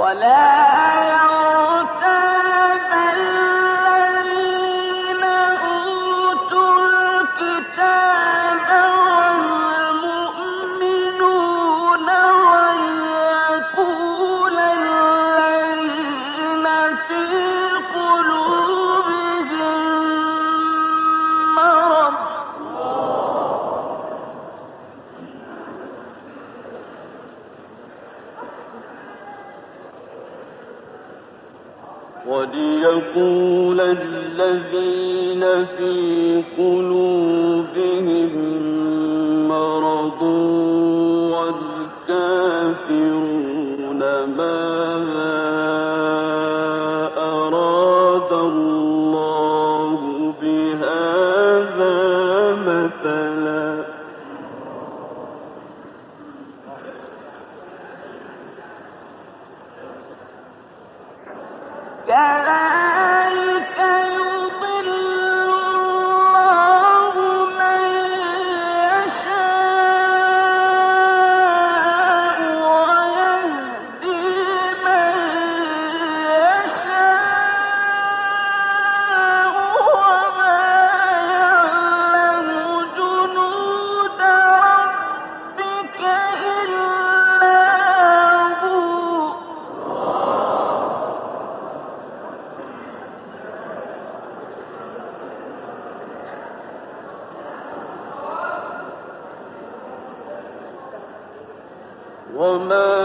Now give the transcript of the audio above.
ولا وليقول الذين في قلوبهم مرض والكافرون ماذا أراد الله بهذا مثلا. كذلك وما